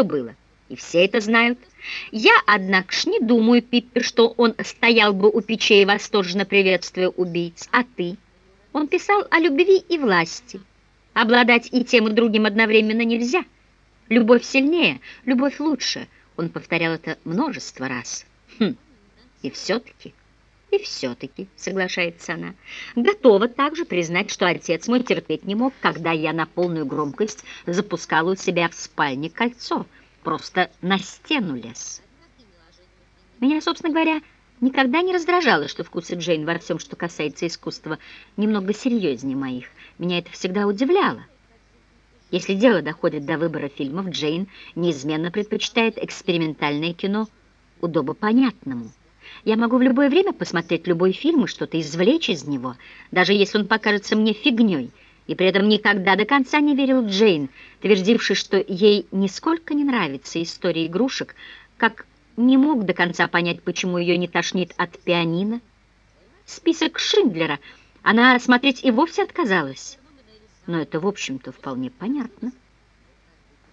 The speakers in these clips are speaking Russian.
то было, и все это знают. Я, однако ж, не думаю, Пиппер, что он стоял бы у печей, восторженно приветствуя убийц. А ты? Он писал о любви и власти. Обладать и тем, и другим одновременно нельзя. Любовь сильнее, любовь лучше. Он повторял это множество раз. Хм, и все-таки... И все-таки, соглашается она, готова также признать, что отец мой терпеть не мог, когда я на полную громкость запускала у себя в спальне кольцо, просто на стену лез. Меня, собственно говоря, никогда не раздражало, что вкусы Джейн во всем, что касается искусства, немного серьезнее моих. Меня это всегда удивляло. Если дело доходит до выбора фильмов, Джейн неизменно предпочитает экспериментальное кино удобопонятному. Я могу в любое время посмотреть любой фильм и что-то извлечь из него, даже если он покажется мне фигней, и при этом никогда до конца не верил Джейн, твердивший, что ей нисколько не нравится история игрушек, как не мог до конца понять, почему ее не тошнит от пианино. Список Шиндлера она смотреть и вовсе отказалась, но это, в общем-то, вполне понятно.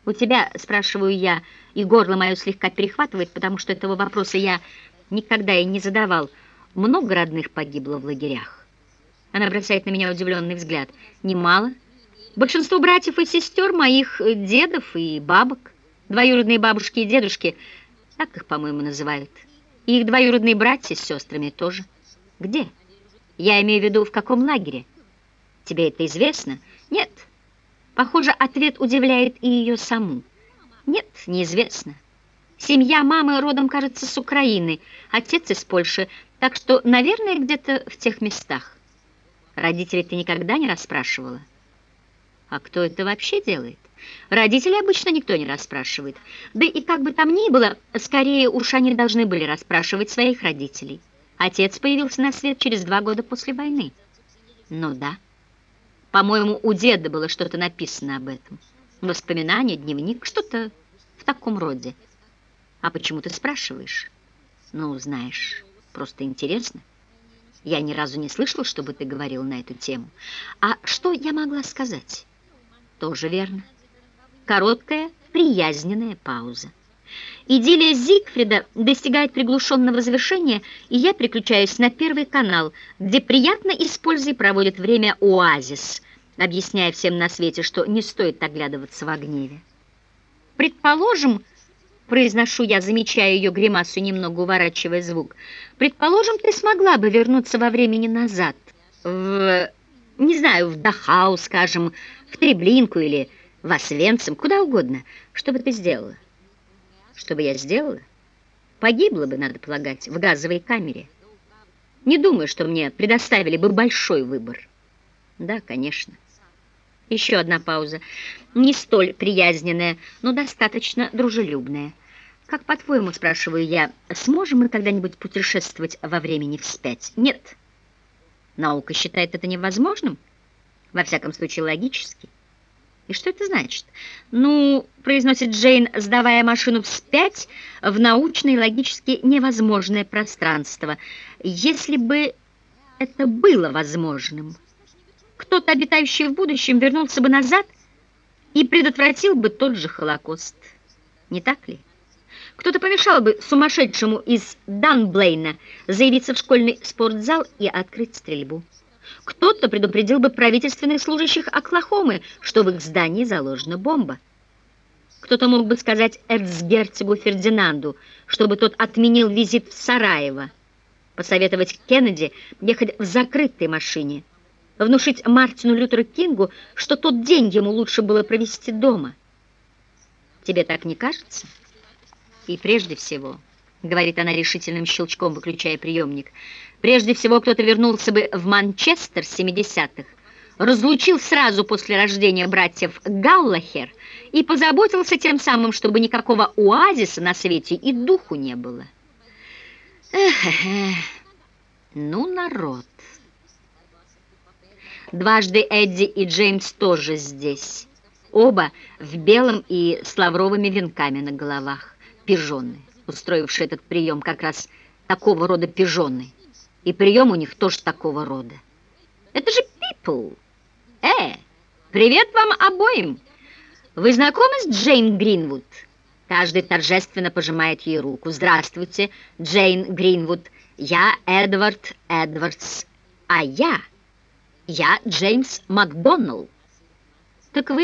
«У тебя, — спрашиваю я, — и горло мое слегка перехватывает, потому что этого вопроса я никогда и не задавал. Много родных погибло в лагерях. Она бросает на меня удивленный взгляд. Немало. Большинство братьев и сестер моих э, дедов и бабок. Двоюродные бабушки и дедушки, так их, по-моему, называют. И их двоюродные братья с сестрами тоже. Где? Я имею в виду, в каком лагере? Тебе это известно? Нет. Похоже, ответ удивляет и ее саму. Нет, неизвестно. Семья мамы родом, кажется, с Украины, отец из Польши, так что, наверное, где-то в тех местах. Родителей ты никогда не расспрашивала? А кто это вообще делает? Родителей обычно никто не расспрашивает. Да и как бы там ни было, скорее уж они должны были расспрашивать своих родителей. Отец появился на свет через два года после войны. Ну да. По-моему, у деда было что-то написано об этом. Воспоминания, дневник, что-то в таком роде. А почему ты спрашиваешь? Ну, знаешь, просто интересно. Я ни разу не слышала, чтобы ты говорил на эту тему. А что я могла сказать? Тоже верно. Короткая, приязненная пауза. Идиллия Зигфрида достигает приглушенного завершения, и я переключаюсь на Первый канал, где приятно используя проводит время оазис, объясняя всем на свете, что не стоит оглядываться в гневе. Предположим, произношу я, замечая ее гримасу, немного уворачивая звук. Предположим, ты смогла бы вернуться во времени назад, в, не знаю, в Дахау, скажем, в Треблинку или в Освенцим, куда угодно. Что бы ты сделала? Что бы я сделала? Погибла бы, надо полагать, в газовой камере. Не думаю, что мне предоставили бы большой выбор. Да, конечно. Еще одна пауза. Не столь приязненная, но достаточно дружелюбная. Как по-твоему, спрашиваю я, сможем мы когда-нибудь путешествовать во времени вспять? Нет. Наука считает это невозможным. Во всяком случае, логически. И что это значит? Ну, произносит Джейн, сдавая машину вспять в научное и логически невозможное пространство. Если бы это было возможным кто-то, обитающий в будущем, вернулся бы назад и предотвратил бы тот же Холокост. Не так ли? Кто-то помешал бы сумасшедшему из Данблейна заявиться в школьный спортзал и открыть стрельбу. Кто-то предупредил бы правительственных служащих Оклахомы, что в их здании заложена бомба. Кто-то мог бы сказать эрцгерцогу Фердинанду, чтобы тот отменил визит в Сараево, посоветовать Кеннеди ехать в закрытой машине – внушить Мартину Лютеру Кингу, что тот день ему лучше было провести дома. Тебе так не кажется? И прежде всего, говорит она решительным щелчком, выключая приемник, прежде всего кто-то вернулся бы в Манчестер 70-х, разлучил сразу после рождения братьев Галлахер и позаботился тем самым, чтобы никакого оазиса на свете и духу не было. Эх, эх, эх. ну народ... Дважды Эдди и Джеймс тоже здесь. Оба в белом и с лавровыми венками на головах. Пижоны, устроившие этот прием, как раз такого рода пижоны. И прием у них тоже такого рода. Это же people. Э, привет вам обоим. Вы знакомы с Джейн Гринвуд? Каждый торжественно пожимает ей руку. «Здравствуйте, Джейн Гринвуд. Я Эдвард Эдвардс. А я... я Джеймс Макдоналл. Так вы